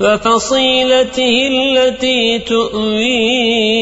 وفصيلته التي تؤويه